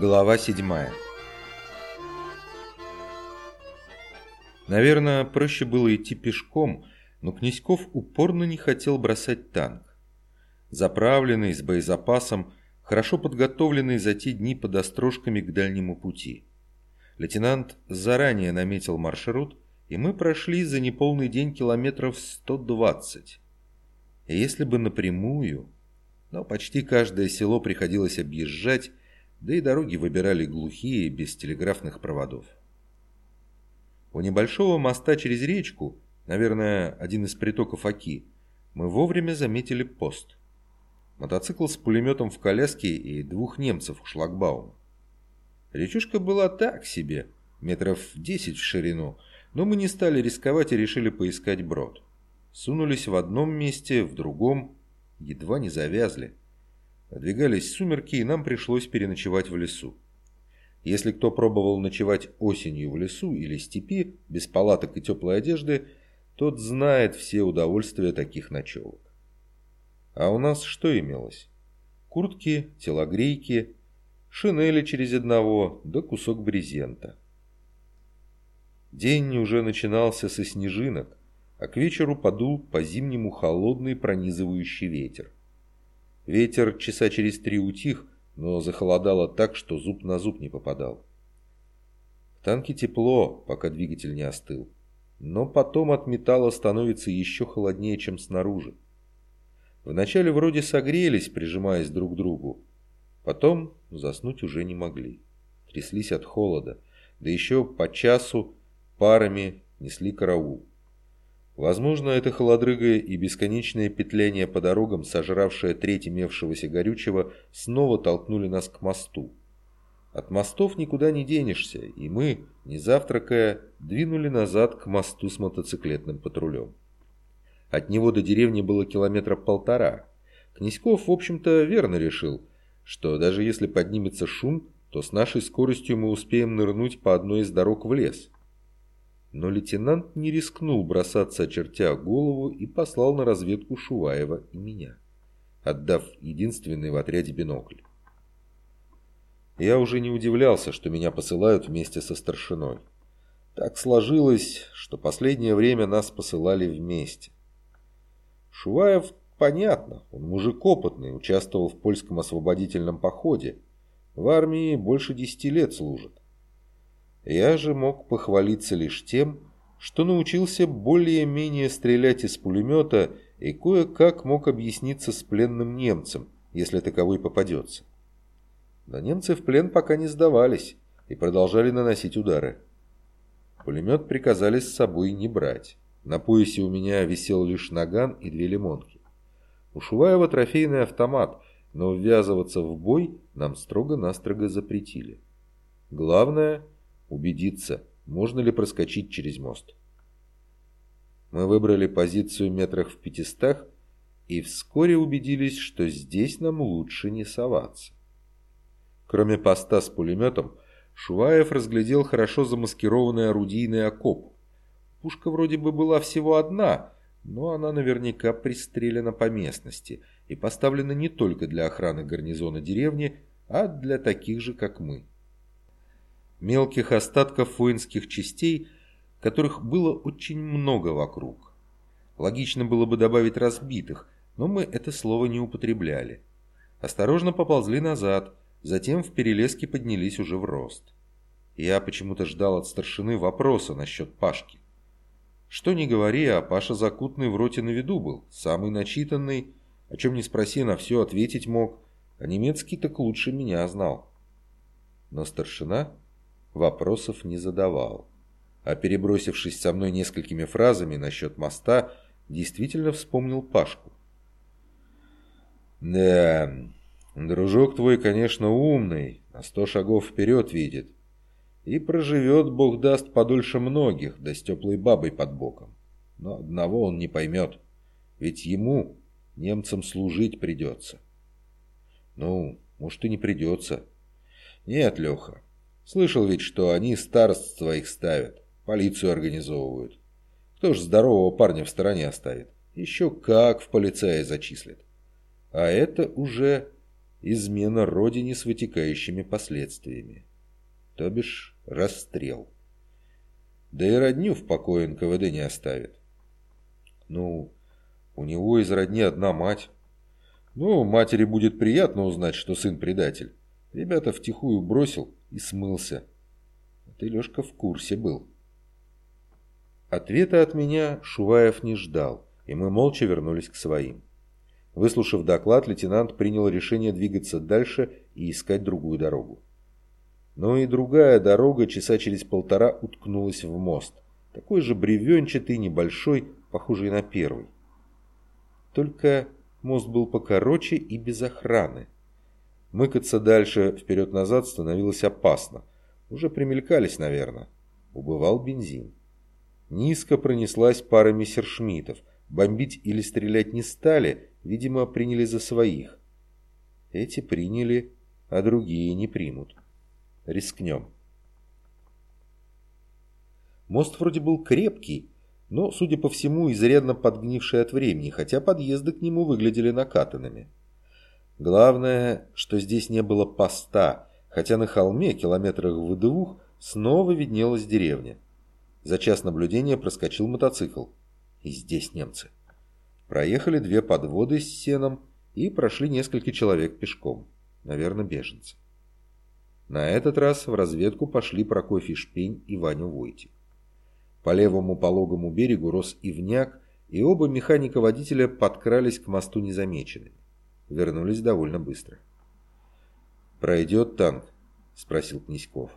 Глава 7 Наверное, проще было идти пешком, но Князьков упорно не хотел бросать танк. Заправленный, с боезапасом, хорошо подготовленный за те дни под острожками к дальнему пути. Лейтенант заранее наметил маршрут, и мы прошли за неполный день километров 120. И если бы напрямую, но почти каждое село приходилось объезжать, да и дороги выбирали глухие, без телеграфных проводов. У небольшого моста через речку, наверное, один из притоков Оки, мы вовремя заметили пост. Мотоцикл с пулеметом в коляске и двух немцев к шлагбауму. Речушка была так себе, метров десять в ширину, но мы не стали рисковать и решили поискать брод. Сунулись в одном месте, в другом, едва не завязли. Надвигались сумерки, и нам пришлось переночевать в лесу. Если кто пробовал ночевать осенью в лесу или степи, без палаток и теплой одежды, тот знает все удовольствия таких ночевок. А у нас что имелось? Куртки, телогрейки, шинели через одного, да кусок брезента. День уже начинался со снежинок, а к вечеру подул по-зимнему холодный пронизывающий ветер. Ветер часа через три утих, но захолодало так, что зуб на зуб не попадал. В танке тепло, пока двигатель не остыл. Но потом от металла становится еще холоднее, чем снаружи. Вначале вроде согрелись, прижимаясь друг к другу. Потом заснуть уже не могли. Тряслись от холода. Да еще по часу парами несли караул. Возможно, это холодрыга и бесконечное петляние по дорогам, сожравшее треть имевшегося горючего, снова толкнули нас к мосту. От мостов никуда не денешься, и мы, не завтракая, двинули назад к мосту с мотоциклетным патрулем. От него до деревни было километра полтора. Князьков, в общем-то, верно решил, что даже если поднимется шум, то с нашей скоростью мы успеем нырнуть по одной из дорог в лес. Но лейтенант не рискнул бросаться, очертя голову, и послал на разведку Шуваева и меня, отдав единственный в отряде бинокль. Я уже не удивлялся, что меня посылают вместе со старшиной. Так сложилось, что последнее время нас посылали вместе. Шуваев, понятно, он мужик опытный, участвовал в польском освободительном походе. В армии больше десяти лет служит. Я же мог похвалиться лишь тем, что научился более-менее стрелять из пулемета и кое-как мог объясниться с пленным немцем, если таковой попадется. Но немцы в плен пока не сдавались и продолжали наносить удары. Пулемет приказали с собой не брать. На поясе у меня висел лишь наган и две лимонки. У Шуваева трофейный автомат, но ввязываться в бой нам строго-настрого запретили. Главное – убедиться, можно ли проскочить через мост. Мы выбрали позицию метрах в пятистах и вскоре убедились, что здесь нам лучше не соваться. Кроме поста с пулеметом, Шуваев разглядел хорошо замаскированный орудийный окоп. Пушка вроде бы была всего одна, но она наверняка пристрелена по местности и поставлена не только для охраны гарнизона деревни, а для таких же, как мы мелких остатков воинских частей, которых было очень много вокруг. Логично было бы добавить разбитых, но мы это слово не употребляли. Осторожно поползли назад, затем в перелеске поднялись уже в рост. Я почему-то ждал от старшины вопроса насчет Пашки. Что ни говори, а Паша Закутный в роте на виду был, самый начитанный, о чем не спроси, на все ответить мог, а немецкий так лучше меня знал. Но старшина вопросов не задавал. А перебросившись со мной несколькими фразами насчет моста, действительно вспомнил Пашку. «Да, дружок твой, конечно, умный, на сто шагов вперед видит. И проживет, бог даст, подольше многих, да с теплой бабой под боком. Но одного он не поймет, ведь ему, немцам, служить придется». «Ну, может, и не придется». «Нет, Леха, Слышал ведь, что они старост своих ставят, полицию организовывают. Кто ж здорового парня в стороне оставит? Еще как в полицаи зачислит. А это уже измена родине с вытекающими последствиями. То бишь расстрел. Да и родню в покое НКВД не оставит. Ну, у него из родни одна мать. Ну, матери будет приятно узнать, что сын предатель. Ребята втихую бросил и смылся. А ты, Лешка, в курсе был. Ответа от меня Шуваев не ждал, и мы молча вернулись к своим. Выслушав доклад, лейтенант принял решение двигаться дальше и искать другую дорогу. Но и другая дорога часа через полтора уткнулась в мост. Такой же бревенчатый, небольшой, похожий на первый. Только мост был покороче и без охраны. Мыкаться дальше вперед-назад становилось опасно. Уже примелькались, наверное. Убывал бензин. Низко пронеслась пара мессершмиттов. Бомбить или стрелять не стали, видимо, приняли за своих. Эти приняли, а другие не примут. Рискнем. Мост вроде был крепкий, но, судя по всему, изрядно подгнивший от времени, хотя подъезды к нему выглядели накатанными. Главное, что здесь не было поста, хотя на холме, километрах в двух, снова виднелась деревня. За час наблюдения проскочил мотоцикл. И здесь немцы. Проехали две подводы с сеном и прошли несколько человек пешком. Наверное, беженцы. На этот раз в разведку пошли Прокофий Шпень и Ваня Войтик. По левому пологому берегу рос ивняк, и оба механика-водителя подкрались к мосту незамеченными. Вернулись довольно быстро. «Пройдет танк?» – спросил Князьков.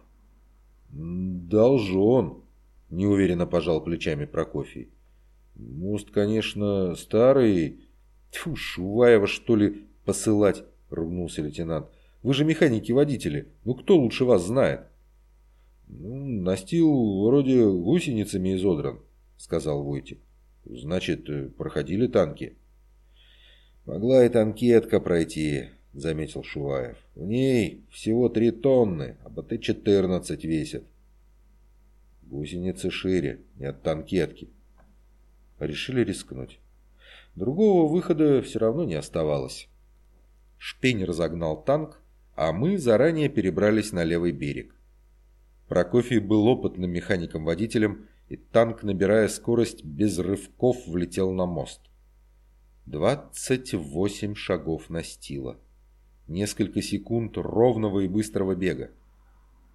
«Должен», – неуверенно пожал плечами Прокофий. «Мост, конечно, старый...» «Тьфу, Шуваева, что ли, посылать?» – ругнулся лейтенант. Вы же механики-водители. Ну кто лучше вас знает? Ну, настил вроде гусеницами изодран, сказал Войтик. Значит, проходили танки? Могла и танкетка пройти, заметил Шуваев. В ней всего три тонны, а БТ-14 весит. Гусеницы шире, не от танкетки. Решили рискнуть. Другого выхода все равно не оставалось. Шпень разогнал танк, а мы заранее перебрались на левый берег. Прокофий был опытным механиком-водителем, и танк, набирая скорость, без рывков влетел на мост. 28 шагов настила. Несколько секунд ровного и быстрого бега.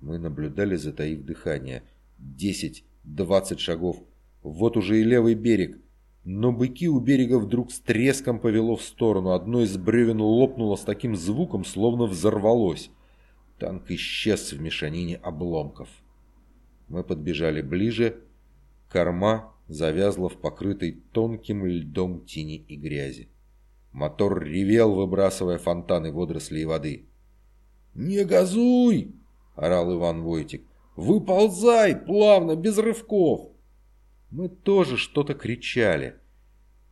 Мы наблюдали, затаив дыхание. 10-20 шагов. Вот уже и левый берег. Но быки у берега вдруг с треском повело в сторону. Одно из бревен лопнуло с таким звуком, словно взорвалось. Танк исчез в мешанине обломков. Мы подбежали ближе. Корма завязла в покрытой тонким льдом тени и грязи. Мотор ревел, выбрасывая фонтаны водорослей и воды. «Не газуй!» — орал Иван Войтик. «Выползай плавно, без рывков!» Мы тоже что-то кричали.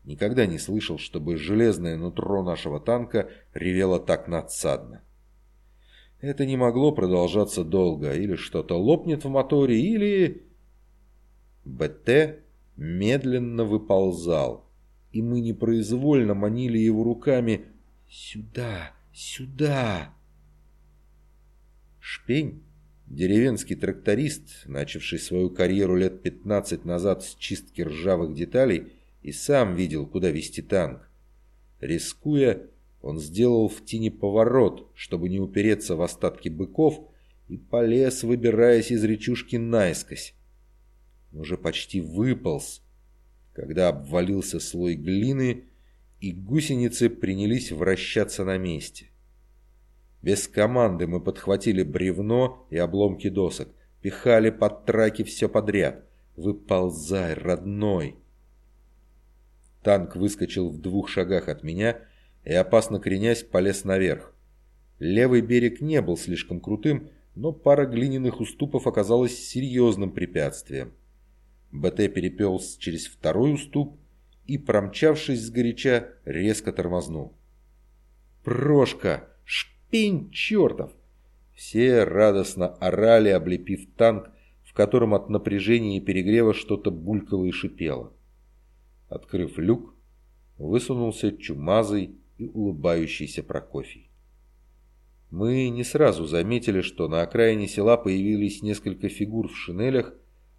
Никогда не слышал, чтобы железное нутро нашего танка ревело так надсадно. Это не могло продолжаться долго. Или что-то лопнет в моторе, или... БТ медленно выползал, и мы непроизвольно манили его руками «Сюда! Сюда!» Шпень Деревенский тракторист, начавший свою карьеру лет 15 назад с чистки ржавых деталей, и сам видел, куда вести танк. Рискуя, он сделал в тени поворот, чтобы не упереться в остатки быков, и полез, выбираясь из речушки наискось. Уже почти выполз, когда обвалился слой глины, и гусеницы принялись вращаться на месте. Без команды мы подхватили бревно и обломки досок, пихали под траки все подряд. «Выползай, родной!» Танк выскочил в двух шагах от меня и, опасно кренясь, полез наверх. Левый берег не был слишком крутым, но пара глиняных уступов оказалась серьезным препятствием. БТ переполз через второй уступ и, промчавшись сгоряча, резко тормознул. «Прошка! Пень чертов!» Все радостно орали, облепив танк, в котором от напряжения и перегрева что-то булькало и шипело. Открыв люк, высунулся чумазый и улыбающийся Прокофий. Мы не сразу заметили, что на окраине села появились несколько фигур в шинелях,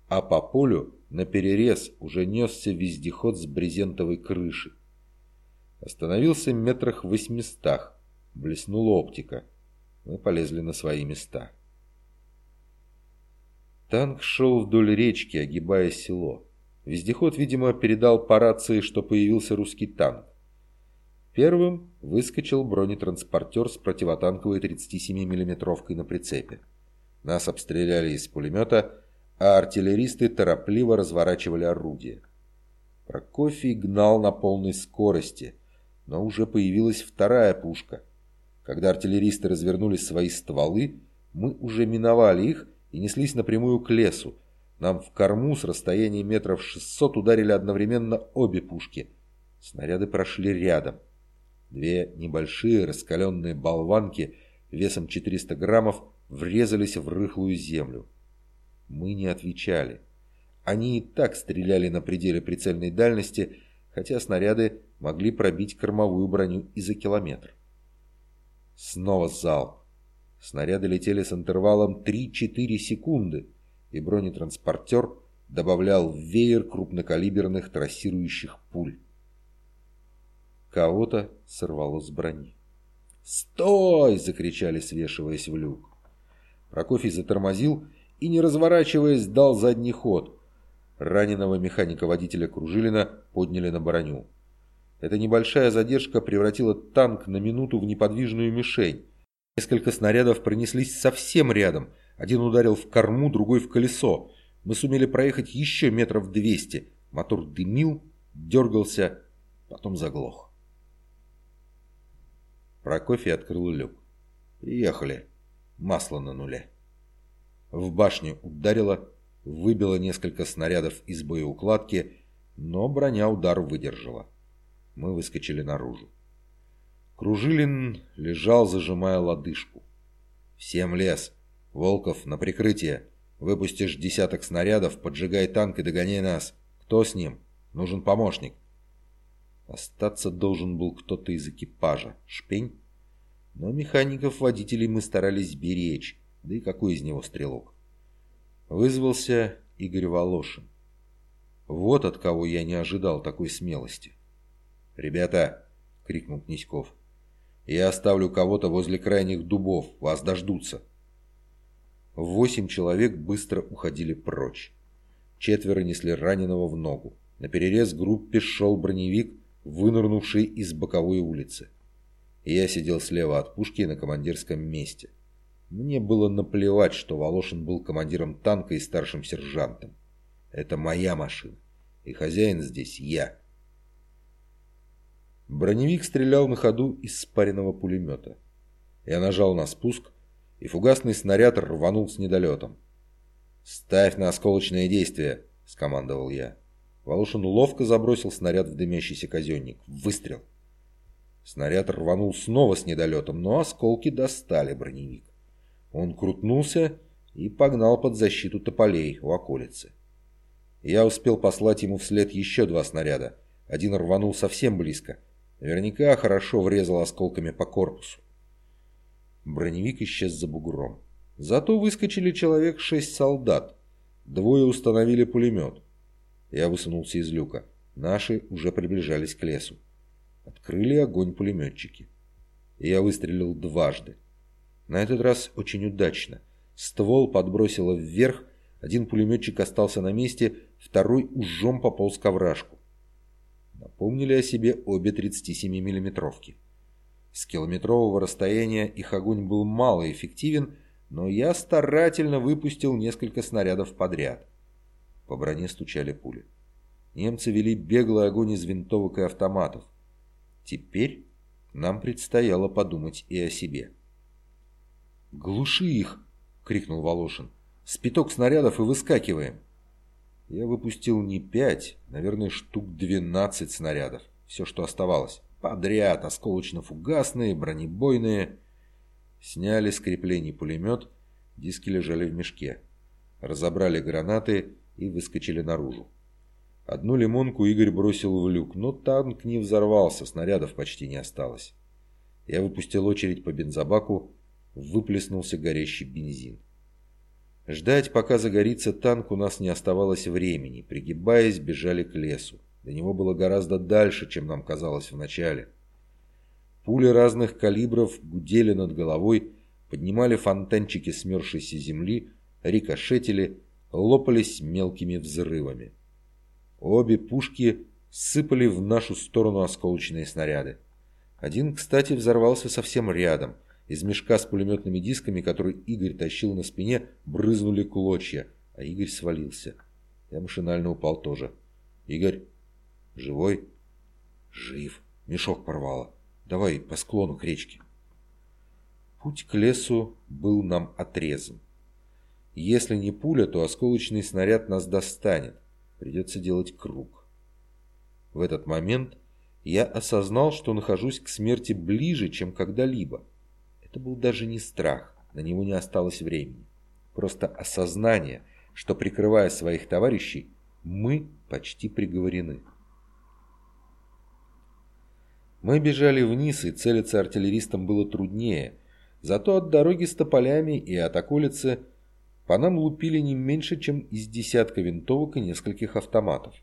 а по полю на перерез уже несся вездеход с брезентовой крышей. Остановился метрах в восьмистах, блеснула оптика. Мы полезли на свои места. Танк шел вдоль речки, огибая село. Вездеход, видимо, передал по рации, что появился русский танк. Первым выскочил бронетранспортер с противотанковой 37 миллиметровкой на прицепе. Нас обстреляли из пулемета, а артиллеристы торопливо разворачивали орудия. Прокофий гнал на полной скорости, но уже появилась вторая пушка. Когда артиллеристы развернули свои стволы, мы уже миновали их и неслись напрямую к лесу. Нам в корму с расстояния метров 600 ударили одновременно обе пушки. Снаряды прошли рядом. Две небольшие раскаленные болванки весом 400 граммов врезались в рыхлую землю. Мы не отвечали. Они и так стреляли на пределе прицельной дальности, хотя снаряды могли пробить кормовую броню и за километр. Снова залп. Снаряды летели с интервалом 3-4 секунды, и бронетранспортер добавлял веер крупнокалиберных трассирующих пуль. Кого-то сорвало с брони. «Стой!» – закричали, свешиваясь в люк. Прокофий затормозил и, не разворачиваясь, дал задний ход. Раненого механика-водителя Кружилина подняли на броню. Эта небольшая задержка превратила танк на минуту в неподвижную мишень. Несколько снарядов пронеслись совсем рядом. Один ударил в корму, другой в колесо. Мы сумели проехать еще метров двести. Мотор дымил, дергался, потом заглох. Прокофий открыл люк. «Приехали. Масло на нуле». В башню ударило, выбило несколько снарядов из боеукладки, но броня удар выдержала. Мы выскочили наружу. Кружилин лежал, зажимая лодыжку. «Всем лес! Волков, на прикрытие! Выпустишь десяток снарядов, поджигай танк и догоняй нас! Кто с ним? Нужен помощник!» Остаться должен был кто-то из экипажа. Шпень? Но механиков-водителей мы старались беречь. Да и какой из него стрелок? Вызвался Игорь Волошин. Вот от кого я не ожидал такой смелости. «Ребята!» — крикнул Князьков. «Я оставлю кого-то возле крайних дубов. Вас дождутся». Восемь человек быстро уходили прочь. Четверо несли раненого в ногу. На перерез группе шел броневик, вынырнувший из боковой улицы. Я сидел слева от пушки на командирском месте. Мне было наплевать, что Волошин был командиром танка и старшим сержантом. Это моя машина, и хозяин здесь я. Броневик стрелял на ходу из спаренного пулемета. Я нажал на спуск, и фугасный снаряд рванул с недолетом. «Ставь на осколочное действие», — скомандовал я. Волошин ловко забросил снаряд в дымящийся казенник. Выстрел. Снаряд рванул снова с недолетом, но осколки достали броневик. Он крутнулся и погнал под защиту тополей у околицы. Я успел послать ему вслед еще два снаряда. Один рванул совсем близко. Наверняка хорошо врезал осколками по корпусу. Броневик исчез за бугром. Зато выскочили человек шесть солдат. Двое установили пулемет. Я высунулся из люка. Наши уже приближались к лесу. Открыли огонь пулеметчики. Я выстрелил дважды. На этот раз очень удачно. Ствол подбросило вверх, один пулеметчик остался на месте, второй ужом пополз к овражку. Напомнили о себе обе 37 миллиметровки. С километрового расстояния их огонь был малоэффективен, но я старательно выпустил несколько снарядов подряд. По броне стучали пули. Немцы вели беглый огонь из винтовок и автоматов. Теперь нам предстояло подумать и о себе. «Глуши их!» — крикнул Волошин. «Спиток снарядов и выскакиваем!» Я выпустил не пять, наверное, штук двенадцать снарядов. Все, что оставалось. Подряд, осколочно-фугасные, бронебойные. Сняли с креплений пулемет, диски лежали в мешке. Разобрали гранаты и выскочили наружу. Одну лимонку Игорь бросил в люк, но танк не взорвался, снарядов почти не осталось. Я выпустил очередь по бензобаку, выплеснулся горящий бензин. Ждать, пока загорится танк, у нас не оставалось времени. Пригибаясь, бежали к лесу. До него было гораздо дальше, чем нам казалось вначале. Пули разных калибров гудели над головой, поднимали фонтанчики смерзшейся земли, рикошетили, лопались мелкими взрывами. Обе пушки сыпали в нашу сторону осколочные снаряды. Один, кстати, взорвался совсем рядом. Из мешка с пулеметными дисками, который Игорь тащил на спине, брызнули клочья, а Игорь свалился. Я машинально упал тоже. «Игорь, живой?» «Жив. Мешок порвало. Давай по склону к речке». Путь к лесу был нам отрезан. Если не пуля, то осколочный снаряд нас достанет. Придется делать круг. В этот момент я осознал, что нахожусь к смерти ближе, чем когда-либо. Это был даже не страх, на него не осталось времени. Просто осознание, что, прикрывая своих товарищей, мы почти приговорены. Мы бежали вниз, и целиться артиллеристам было труднее. Зато от дороги с тополями и от околицы по нам лупили не меньше, чем из десятка винтовок и нескольких автоматов.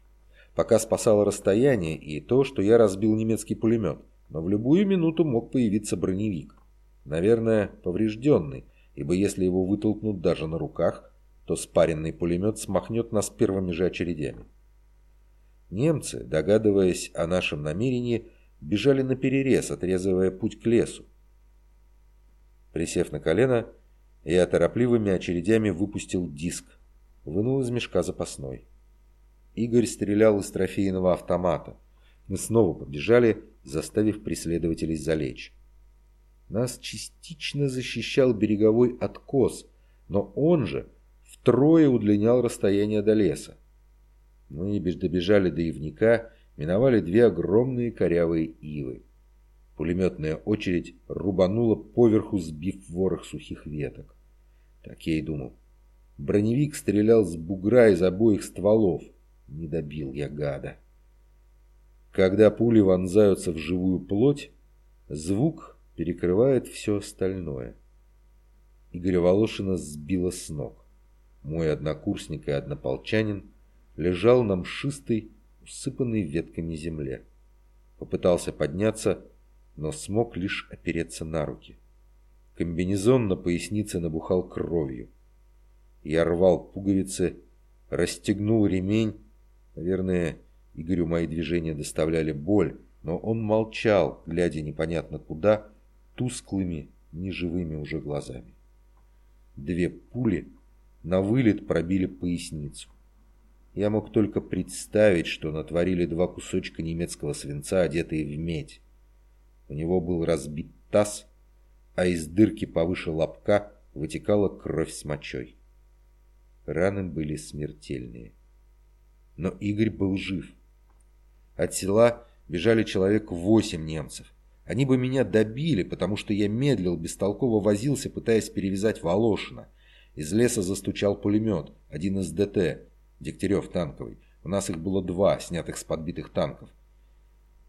Пока спасало расстояние и то, что я разбил немецкий пулемет, но в любую минуту мог появиться броневик. Наверное, поврежденный, ибо если его вытолкнут даже на руках, то спаренный пулемет смахнет нас первыми же очередями. Немцы, догадываясь о нашем намерении, бежали на перерез, отрезывая путь к лесу. Присев на колено, я торопливыми очередями выпустил диск, вынул из мешка запасной. Игорь стрелял из трофейного автомата. Мы снова побежали, заставив преследователей залечь. Нас частично защищал береговой откос, но он же втрое удлинял расстояние до леса. Мы добежали до ивника, миновали две огромные корявые ивы. Пулеметная очередь рубанула поверху, сбив ворох сухих веток. Так я и думал. Броневик стрелял с бугра из обоих стволов. Не добил я гада. Когда пули вонзаются в живую плоть, звук перекрывает все остальное. Игоря Волошина сбило с ног. Мой однокурсник и однополчанин лежал на мшистой, усыпанной ветками земле. Попытался подняться, но смог лишь опереться на руки. Комбинезон на пояснице набухал кровью. Я рвал пуговицы, расстегнул ремень. Наверное, Игорю мои движения доставляли боль, но он молчал, глядя непонятно куда, тусклыми, неживыми уже глазами. Две пули на вылет пробили поясницу. Я мог только представить, что натворили два кусочка немецкого свинца, одетые в медь. У него был разбит таз, а из дырки повыше лобка вытекала кровь с мочой. Раны были смертельные. Но Игорь был жив. От села бежали человек восемь немцев. Они бы меня добили, потому что я медлил, бестолково возился, пытаясь перевязать Волошина. Из леса застучал пулемет, один из ДТ, Дегтярев танковый. У нас их было два, снятых с подбитых танков.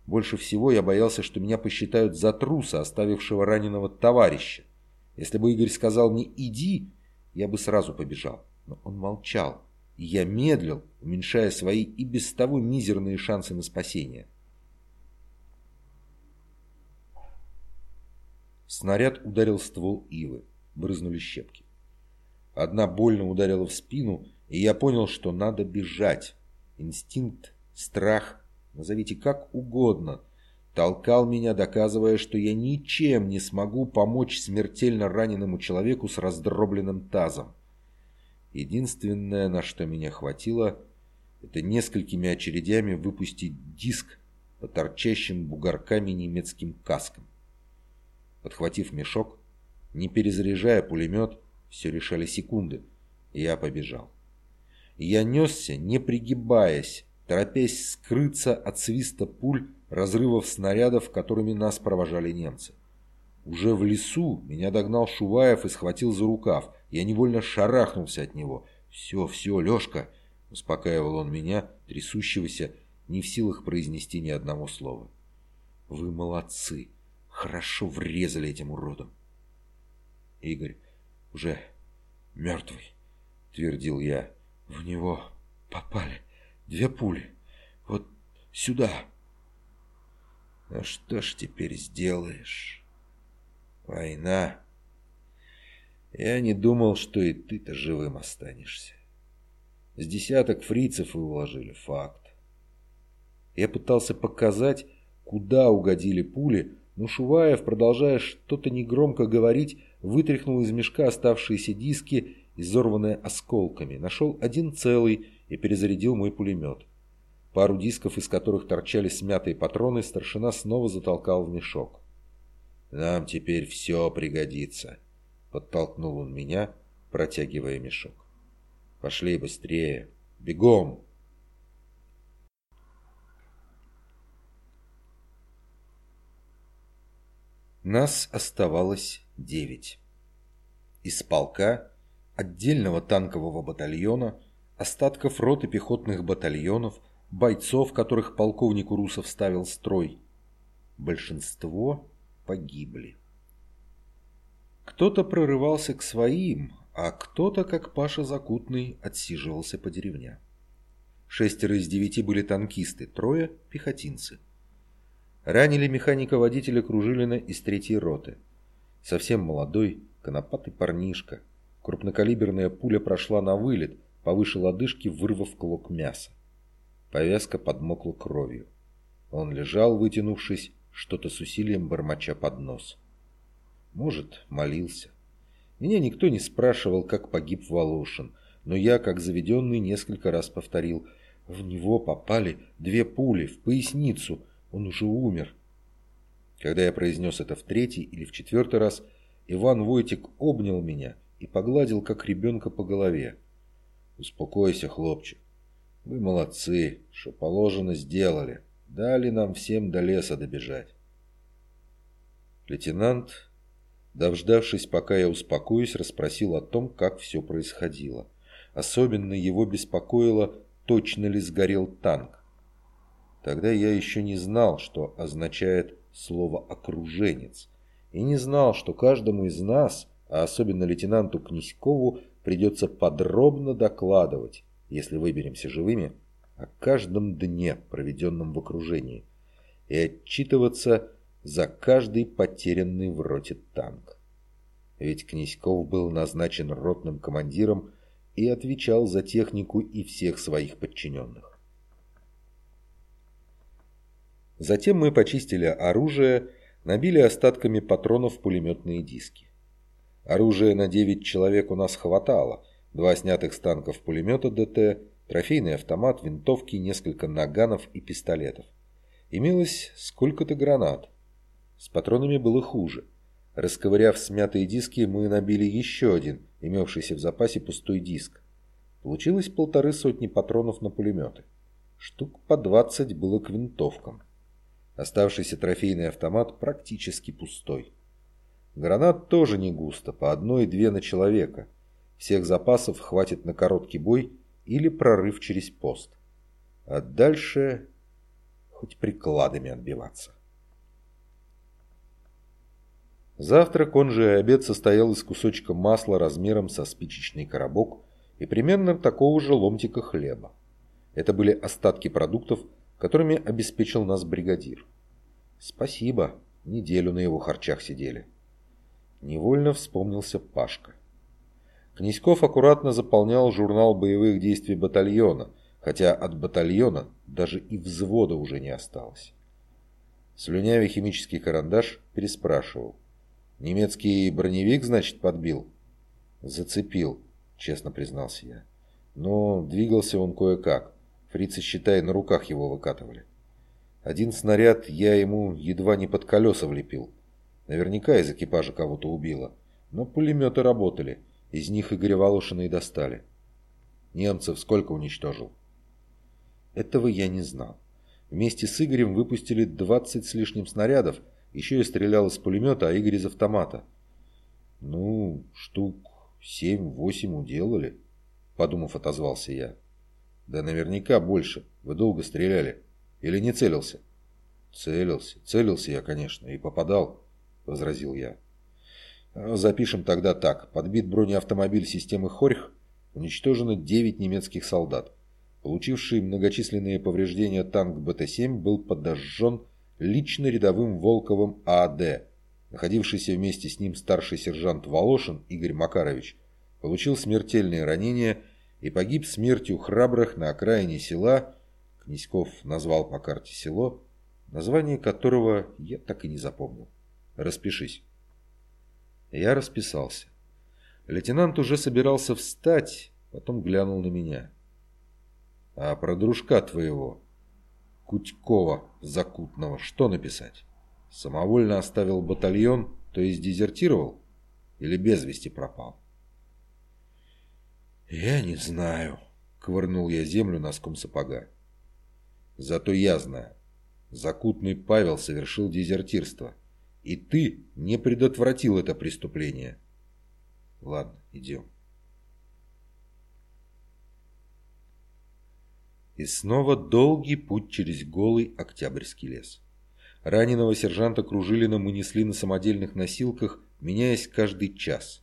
Больше всего я боялся, что меня посчитают за труса, оставившего раненого товарища. Если бы Игорь сказал мне «иди», я бы сразу побежал. Но он молчал, и я медлил, уменьшая свои и без того мизерные шансы на спасение. Снаряд ударил ствол ивы, брызнули щепки. Одна больно ударила в спину, и я понял, что надо бежать. Инстинкт, страх назовите как угодно, толкал меня, доказывая, что я ничем не смогу помочь смертельно раненому человеку с раздробленным тазом. Единственное, на что меня хватило, это несколькими очередями выпустить диск по торчащим бугорками немецким каскам. Подхватив мешок, не перезаряжая пулемет, все решали секунды, я побежал. Я несся, не пригибаясь, торопясь скрыться от свиста пуль, разрывов снарядов, которыми нас провожали немцы. Уже в лесу меня догнал Шуваев и схватил за рукав. Я невольно шарахнулся от него. «Все, все, Лешка!» — успокаивал он меня, трясущегося, не в силах произнести ни одного слова. «Вы молодцы! Хорошо врезали этим уродом!» Игорь уже мертвый, твердил я. В него попали две пули. Вот сюда. Ну что ж теперь сделаешь? Война. Я не думал, что и ты-то живым останешься. С десяток фрицев уложили, факт. Я пытался показать, куда угодили пули, но Шуваев, продолжая что-то негромко говорить, вытряхнул из мешка оставшиеся диски, изорванные осколками, нашел один целый и перезарядил мой пулемет. Пару дисков, из которых торчали смятые патроны, старшина снова затолкал в мешок. «Нам теперь все пригодится», — подтолкнул он меня, протягивая мешок. «Пошли быстрее! Бегом!» Нас оставалось девять. Из полка, отдельного танкового батальона, остатков роты пехотных батальонов, бойцов, которых полковник Урусов ставил строй. Большинство погибли. Кто-то прорывался к своим, а кто-то, как Паша Закутный, отсиживался по деревням. Шестеро из девяти были танкисты, трое – пехотинцы – Ранили механика-водителя Кружилина из третьей роты. Совсем молодой, конопатый парнишка. Крупнокалиберная пуля прошла на вылет, повыше лодыжки, вырвав клок мяса. Повязка подмокла кровью. Он лежал, вытянувшись, что-то с усилием бормоча под нос. Может, молился. Меня никто не спрашивал, как погиб Волошин, но я, как заведенный, несколько раз повторил. В него попали две пули в поясницу — он уже умер. Когда я произнес это в третий или в четвертый раз, Иван Войтик обнял меня и погладил, как ребенка по голове. «Успокойся, хлопчик. Вы молодцы, что положено сделали. Дали нам всем до леса добежать». Лейтенант, дождавшись, пока я успокоюсь, расспросил о том, как все происходило. Особенно его беспокоило, точно ли сгорел танк. Тогда я еще не знал, что означает слово «окруженец», и не знал, что каждому из нас, а особенно лейтенанту Князькову, придется подробно докладывать, если выберемся живыми, о каждом дне, проведенном в окружении, и отчитываться за каждый потерянный в роте танк. Ведь Князьков был назначен ротным командиром и отвечал за технику и всех своих подчиненных. Затем мы почистили оружие, набили остатками патронов пулеметные диски. Оружия на 9 человек у нас хватало, два снятых с танков пулемета ДТ, трофейный автомат, винтовки, несколько наганов и пистолетов. Имелось сколько-то гранат. С патронами было хуже. Расковыряв смятые диски, мы набили еще один, имевшийся в запасе пустой диск. Получилось полторы сотни патронов на пулеметы. Штук по 20 было к винтовкам. Оставшийся трофейный автомат практически пустой. Гранат тоже не густо, по одной-две на человека. Всех запасов хватит на короткий бой или прорыв через пост. А дальше хоть прикладами отбиваться. Завтрак, он же и обед, состоял из кусочка масла размером со спичечный коробок и примерно такого же ломтика хлеба. Это были остатки продуктов, которыми обеспечил нас бригадир. Спасибо, неделю на его харчах сидели. Невольно вспомнился Пашка. Князьков аккуратно заполнял журнал боевых действий батальона, хотя от батальона даже и взвода уже не осталось. Слюнявый химический карандаш переспрашивал. «Немецкий броневик, значит, подбил?» «Зацепил», честно признался я. Но двигался он кое-как. Фрицы, считай, на руках его выкатывали. Один снаряд я ему едва не под колеса влепил. Наверняка из экипажа кого-то убило. Но пулеметы работали. Из них Игоря Волошина и достали. Немцев сколько уничтожил? Этого я не знал. Вместе с Игорем выпустили 20 с лишним снарядов. Еще я стрелял из пулемета, а Игорь из автомата. Ну, штук 7-8 уделали, подумав, отозвался я. Да наверняка больше. Вы долго стреляли. Или не целился? Целился. Целился я, конечно, и попадал, возразил я. Запишем тогда так. Подбит бронеавтомобиль системы Хорьх, уничтожено 9 немецких солдат. Получивший многочисленные повреждения танк БТ-7 был подожжен лично рядовым Волковым АД. Находившийся вместе с ним старший сержант Волошин Игорь Макарович получил смертельные ранения и погиб смертью храбрых на окраине села, Князьков назвал по карте село, название которого я так и не запомнил. Распишись. Я расписался. Лейтенант уже собирался встать, потом глянул на меня. А про дружка твоего, Кутькова Закутного, что написать? Самовольно оставил батальон, то есть дезертировал? Или без вести пропал? Я не знаю, ковырнул я землю носком сапога. Зато я знаю. Закутный Павел совершил дезертирство. И ты не предотвратил это преступление. Ладно, идем. И снова долгий путь через голый октябрьский лес. Раненого сержанта Кружилина мы несли на самодельных носилках, меняясь каждый час.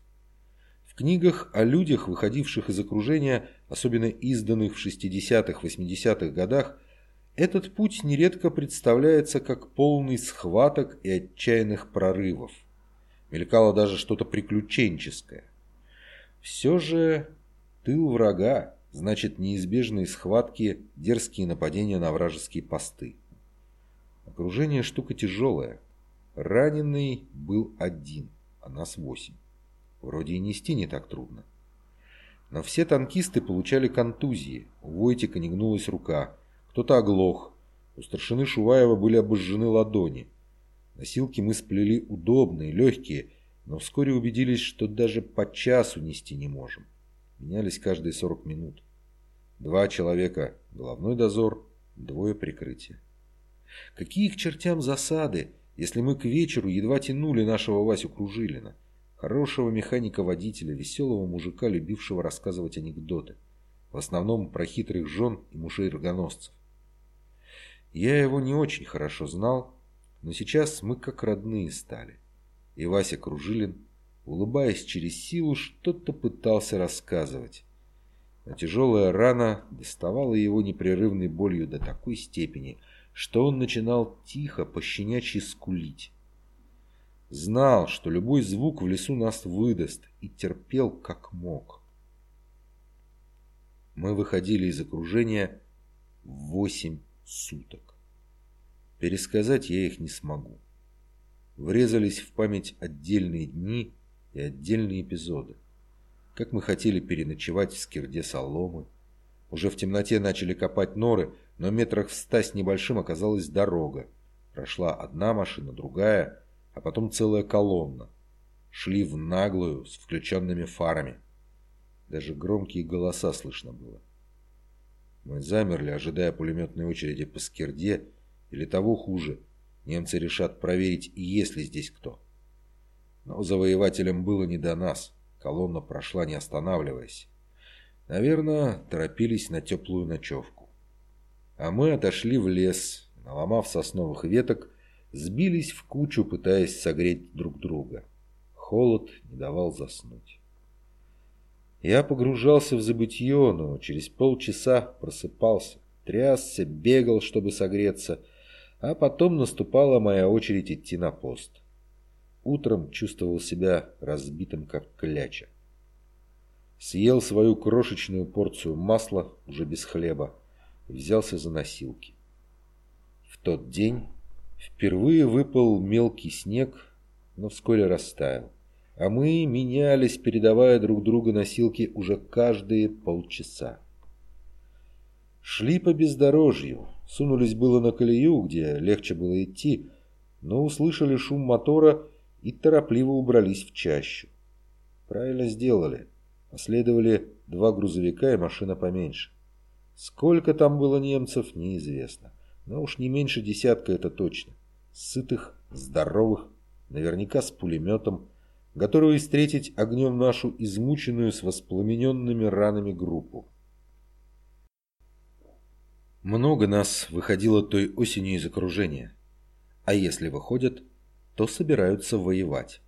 Книгах о людях, выходивших из окружения, особенно изданных в 60-80-х годах, этот путь нередко представляется как полный схваток и отчаянных прорывов. Мелькало даже что-то приключенческое. Все же тыл врага, значит неизбежные схватки, дерзкие нападения на вражеские посты. Окружение штука тяжелая. Раненый был один, а нас восемь. Вроде и нести не так трудно. Но все танкисты получали контузии, у Войтика не гнулась рука, кто-то оглох. У старшины Шуваева были обожжены ладони. Носилки мы сплели удобные, легкие, но вскоре убедились, что даже по часу нести не можем. Менялись каждые 40 минут. Два человека – головной дозор, двое прикрытия. Какие к чертям засады, если мы к вечеру едва тянули нашего Васю Кружилина, хорошего механика-водителя, веселого мужика, любившего рассказывать анекдоты, в основном про хитрых жен и мужей-рогоносцев. Я его не очень хорошо знал, но сейчас мы как родные стали. И Вася Кружилин, улыбаясь через силу, что-то пытался рассказывать. Но тяжелая рана доставала его непрерывной болью до такой степени, что он начинал тихо, пощенячьи скулить. Знал, что любой звук в лесу нас выдаст, и терпел как мог. Мы выходили из окружения восемь суток. Пересказать я их не смогу. Врезались в память отдельные дни и отдельные эпизоды. Как мы хотели переночевать в скирде соломы. Уже в темноте начали копать норы, но метрах в ста с небольшим оказалась дорога. Прошла одна машина, другая, а потом целая колонна. Шли в наглую, с включенными фарами. Даже громкие голоса слышно было. Мы замерли, ожидая пулеметной очереди по скирде, или того хуже, немцы решат проверить, есть ли здесь кто. Но завоевателям было не до нас, колонна прошла не останавливаясь. Наверное, торопились на теплую ночевку. А мы отошли в лес, наломав сосновых веток, сбились в кучу, пытаясь согреть друг друга. Холод не давал заснуть. Я погружался в забытье, но через полчаса просыпался, трясся, бегал, чтобы согреться, а потом наступала моя очередь идти на пост. Утром чувствовал себя разбитым, как кляча. Съел свою крошечную порцию масла, уже без хлеба, и взялся за носилки. В тот день впервые выпал мелкий снег, но вскоре растаял а мы менялись, передавая друг другу носилки уже каждые полчаса. Шли по бездорожью, сунулись было на колею, где легче было идти, но услышали шум мотора и торопливо убрались в чащу. Правильно сделали. Последовали два грузовика и машина поменьше. Сколько там было немцев, неизвестно. Но уж не меньше десятка это точно. Сытых, здоровых, наверняка с пулеметом, готовые встретить огнем нашу измученную с воспламененными ранами группу. Много нас выходило той осенью из окружения, а если выходят, то собираются воевать.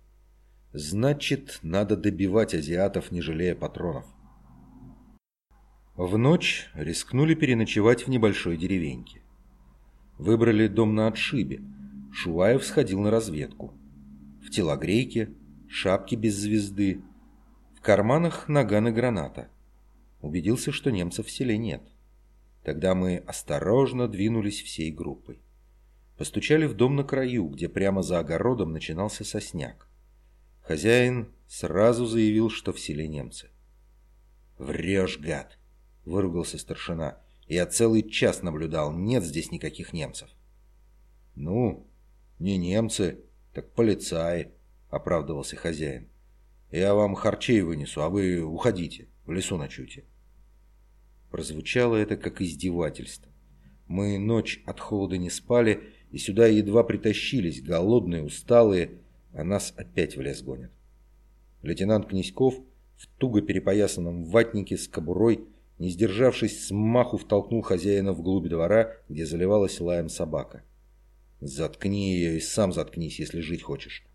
Значит, надо добивать азиатов, не жалея патронов. В ночь рискнули переночевать в небольшой деревеньке. Выбрали дом на отшибе. Шуваев сходил на разведку. В телогрейке, шапке без звезды, в карманах наган и граната. Убедился, что немцев в селе нет. Тогда мы осторожно двинулись всей группой. Постучали в дом на краю, где прямо за огородом начинался сосняк. Хозяин сразу заявил, что в селе немцы. «Врешь, гад!» — выругался старшина. «Я целый час наблюдал, нет здесь никаких немцев». «Ну, не немцы, так полицаи», — оправдывался хозяин. «Я вам харчей вынесу, а вы уходите, в лесу ночуйте». Прозвучало это как издевательство. Мы ночь от холода не спали, и сюда едва притащились, голодные, усталые, а нас опять в лес гонят. Лейтенант Князьков в туго перепоясанном ватнике с кобурой не сдержавшись, с маху втолкнул хозяина вглубь двора, где заливалась лаем собака. «Заткни ее и сам заткнись, если жить хочешь».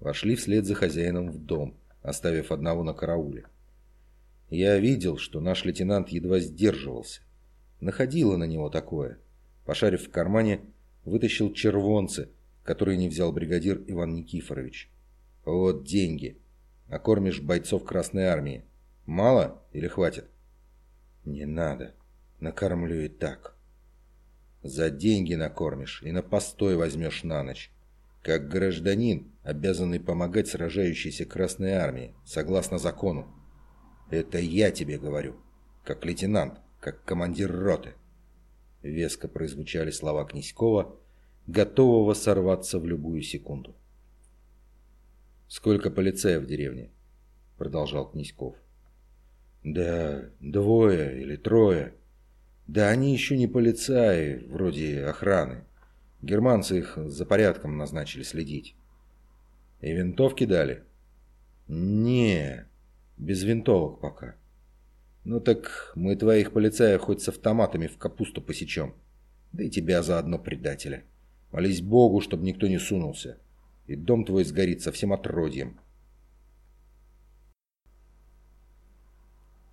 Вошли вслед за хозяином в дом, оставив одного на карауле. Я видел, что наш лейтенант едва сдерживался. Находило на него такое. Пошарив в кармане, вытащил червонцы, которые не взял бригадир Иван Никифорович. «Вот деньги. Накормишь бойцов Красной Армии. Мало или хватит? Не надо. Накормлю и так. За деньги накормишь и на постой возьмешь на ночь. Как гражданин, обязанный помогать сражающейся Красной Армии, согласно закону. Это я тебе говорю. Как лейтенант, как командир роты. Веско прозвучали слова Князькова, готового сорваться в любую секунду. «Сколько полицаев в деревне?» — продолжал Князьков. Да, двое или трое. Да они еще не полицаи, вроде охраны. Германцы их за порядком назначили следить. И винтовки дали? Не, без винтовок пока. Ну так мы твоих полицаев хоть с автоматами в капусту посечем. Да и тебя заодно предателя. Молись Богу, чтобы никто не сунулся. И дом твой сгорит со всем отродьем.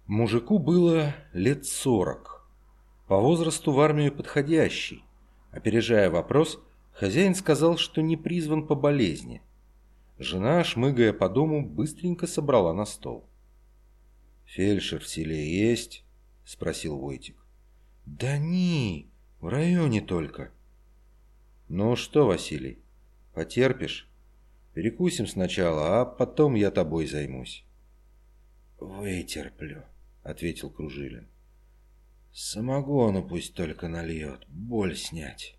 Мужику было лет сорок. По возрасту в армию подходящий. Опережая вопрос, хозяин сказал, что не призван по болезни. Жена, шмыгая по дому, быстренько собрала на стол. «Фельдшер в селе есть?» — спросил Войтик. «Да не, в районе только». «Ну что, Василий, потерпишь? Перекусим сначала, а потом я тобой займусь». «Вытерплю», — ответил Кружилин. «Самогону пусть только нальет, боль снять».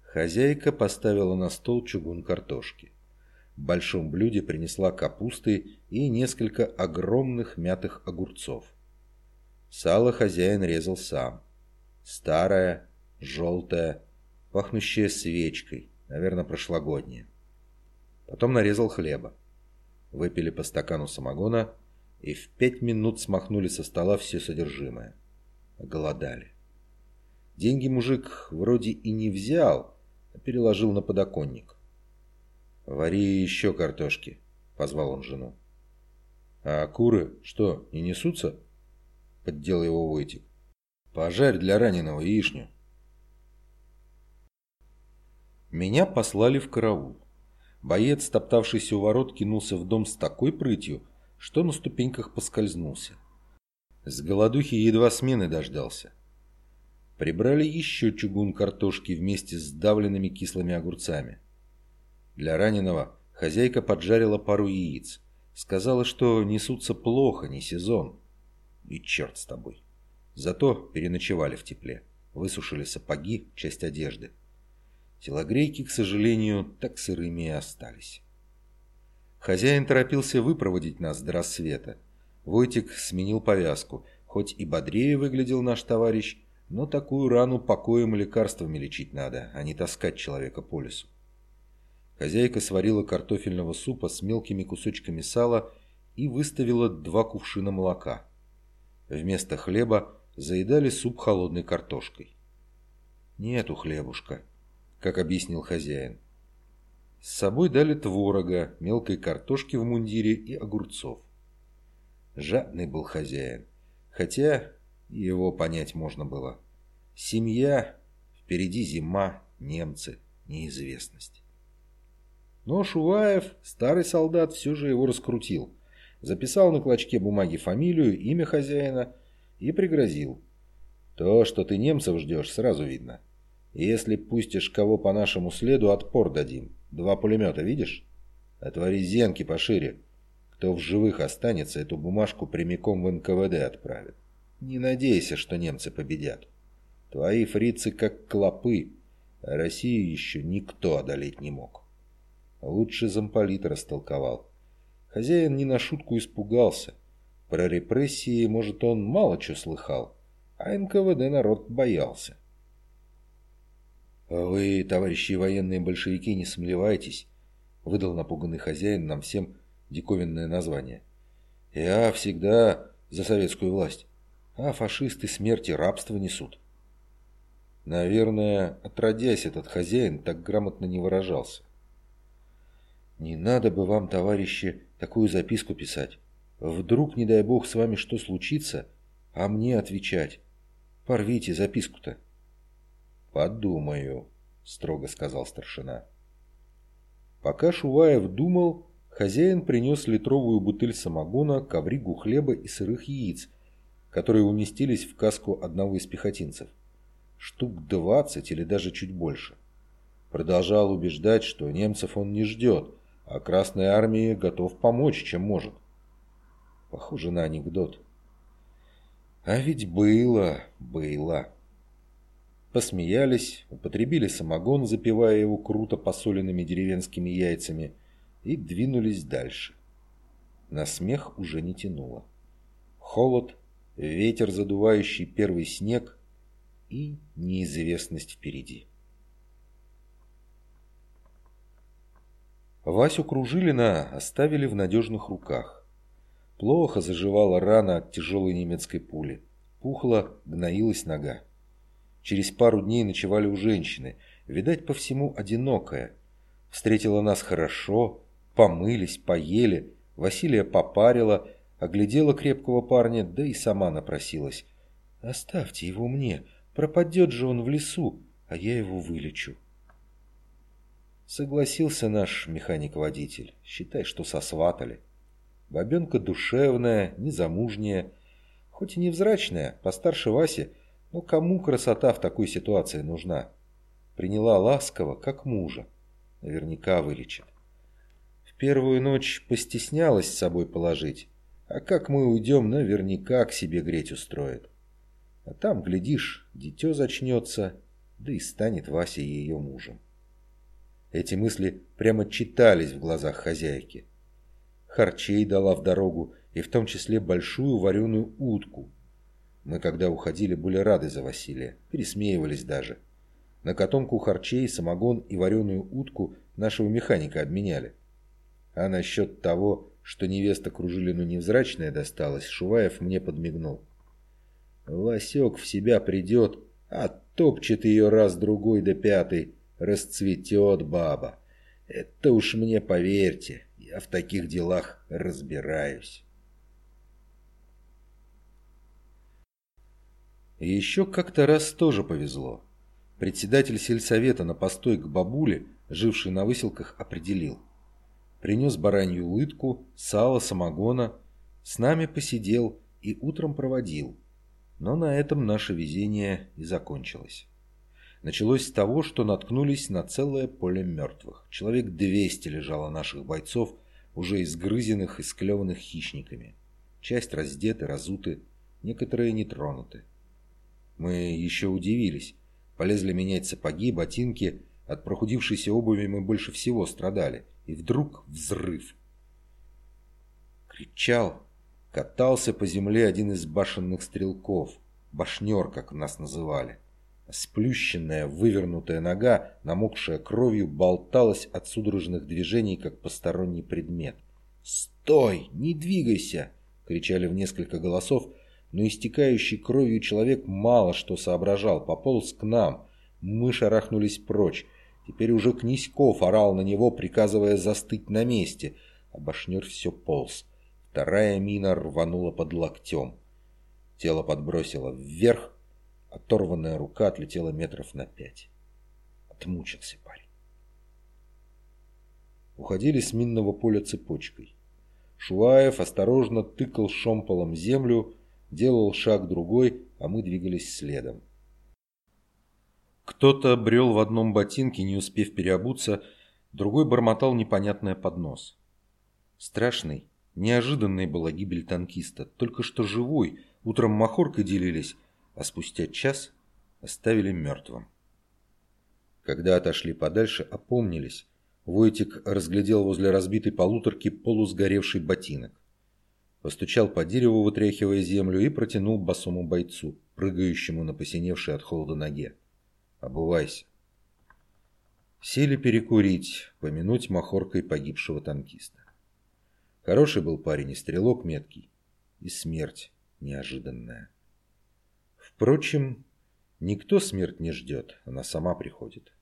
Хозяйка поставила на стол чугун картошки. В большом блюде принесла капусты и несколько огромных мятых огурцов. Сало хозяин резал сам. Старое, желтое, пахнущее свечкой, наверное, прошлогоднее. Потом нарезал хлеба. Выпили по стакану самогона и в пять минут смахнули со стола все содержимое. Голодали. Деньги мужик вроде и не взял, а переложил на подоконник. «Вари еще картошки», — позвал он жену. «А куры что, не несутся?» — поддел его Войтик. «Пожарь для раненого яичню». Меня послали в караул. Боец, топтавшийся у ворот, кинулся в дом с такой прытью, что на ступеньках поскользнулся. С голодухи едва смены дождался. Прибрали еще чугун картошки вместе с давленными кислыми огурцами. Для раненого хозяйка поджарила пару яиц. Сказала, что несутся плохо, не сезон. И черт с тобой. Зато переночевали в тепле. Высушили сапоги, часть одежды. Телогрейки, к сожалению, так сырыми и остались. Хозяин торопился выпроводить нас до рассвета. Войтик сменил повязку. Хоть и бодрее выглядел наш товарищ, но такую рану покоем и лекарствами лечить надо, а не таскать человека по лесу. Хозяйка сварила картофельного супа с мелкими кусочками сала и выставила два кувшина молока. Вместо хлеба заедали суп холодной картошкой. «Нету хлебушка», как объяснил хозяин. С собой дали творога, мелкой картошки в мундире и огурцов. Жадный был хозяин, хотя его понять можно было. Семья, впереди зима, немцы, неизвестность. Но Шуваев, старый солдат, все же его раскрутил. Записал на клочке бумаги фамилию, имя хозяина и пригрозил. То, что ты немцев ждешь, сразу видно. Если пустишь кого по нашему следу, отпор дадим. Два пулемета, видишь? Отвори зенки пошире. Кто в живых останется, эту бумажку прямиком в НКВД отправит. Не надейся, что немцы победят. Твои фрицы как клопы, а Россию еще никто одолеть не мог. Лучше замполит растолковал. Хозяин не на шутку испугался. Про репрессии, может, он мало что слыхал, а НКВД народ боялся. «Вы, товарищи военные большевики, не сомневайтесь», — выдал напуганный хозяин нам всем диковинное название. «Я всегда за советскую власть, а фашисты смерти рабства несут». Наверное, отродясь, этот хозяин так грамотно не выражался. «Не надо бы вам, товарищи, такую записку писать. Вдруг, не дай бог, с вами что случится, а мне отвечать. Порвите записку-то». «Подумаю», — строго сказал старшина. Пока Шуваев думал, хозяин принес литровую бутыль самогона, ковригу хлеба и сырых яиц, которые уместились в каску одного из пехотинцев. Штук двадцать или даже чуть больше. Продолжал убеждать, что немцев он не ждет, а Красной Армии готов помочь, чем может. Похоже на анекдот. А ведь было, было. Посмеялись, употребили самогон, запивая его круто посоленными деревенскими яйцами, и двинулись дальше. На смех уже не тянуло. Холод, ветер, задувающий первый снег и неизвестность впереди. Васю Кружилина оставили в надежных руках. Плохо заживала рана от тяжелой немецкой пули. Пухла, гноилась нога. Через пару дней ночевали у женщины. Видать, по всему одинокая. Встретила нас хорошо, помылись, поели. Василия попарила, оглядела крепкого парня, да и сама напросилась. «Оставьте его мне, пропадет же он в лесу, а я его вылечу». Согласился наш механик-водитель. Считай, что сосватали. Бабенка душевная, незамужняя, хоть и невзрачная, постарше Васи, но кому красота в такой ситуации нужна? Приняла ласково, как мужа. Наверняка вылечит. В первую ночь постеснялась с собой положить. А как мы уйдем, наверняка к себе греть устроит. А там, глядишь, дитё зачнется, да и станет Вася ее мужем. Эти мысли прямо читались в глазах хозяйки. Харчей дала в дорогу, и в том числе большую вареную утку, мы, когда уходили, были рады за Василия, пересмеивались даже. На котомку харчей, самогон и вареную утку нашего механика обменяли. А насчет того, что невеста Кружилину невзрачная досталась, Шуваев мне подмигнул. Васек в себя придет, а топчет ее раз-другой до пятый, расцветет баба. Это уж мне поверьте, я в таких делах разбираюсь. И еще как-то раз тоже повезло. Председатель сельсовета на постой к бабуле, живший на выселках, определил. Принес баранью лытку, сало, самогона, с нами посидел и утром проводил. Но на этом наше везение и закончилось. Началось с того, что наткнулись на целое поле мертвых. Человек 200 лежало наших бойцов, уже изгрызенных и склеванных хищниками. Часть раздеты, разуты, некоторые не тронуты. Мы еще удивились. Полезли менять сапоги, ботинки. От прохудившейся обуви мы больше всего страдали. И вдруг взрыв. Кричал, катался по земле один из башенных стрелков. Башнер, как нас называли. Сплющенная, вывернутая нога, намокшая кровью, болталась от судорожных движений, как посторонний предмет. «Стой! Не двигайся!» — кричали в несколько голосов, но истекающий кровью человек мало что соображал, пополз к нам. Мы шарахнулись прочь. Теперь уже Князьков орал на него, приказывая застыть на месте, а башнер все полз. Вторая мина рванула под локтем. Тело подбросило вверх, оторванная рука отлетела метров на пять. Отмучился парень. Уходили с минного поля цепочкой. Шуваев осторожно тыкал шомполом землю, делал шаг другой, а мы двигались следом. Кто-то брел в одном ботинке, не успев переобуться, другой бормотал непонятное под нос. Страшный, неожиданной была гибель танкиста, только что живой, утром махоркой делились, а спустя час оставили мертвым. Когда отошли подальше, опомнились. Войтик разглядел возле разбитой полуторки полусгоревший ботинок. Постучал по дереву, вытряхивая землю, и протянул босому бойцу, прыгающему на посиневшей от холода ноге. «Обувайся». Сели перекурить, помянуть махоркой погибшего танкиста. Хороший был парень и стрелок меткий, и смерть неожиданная. Впрочем, никто смерть не ждет, она сама приходит.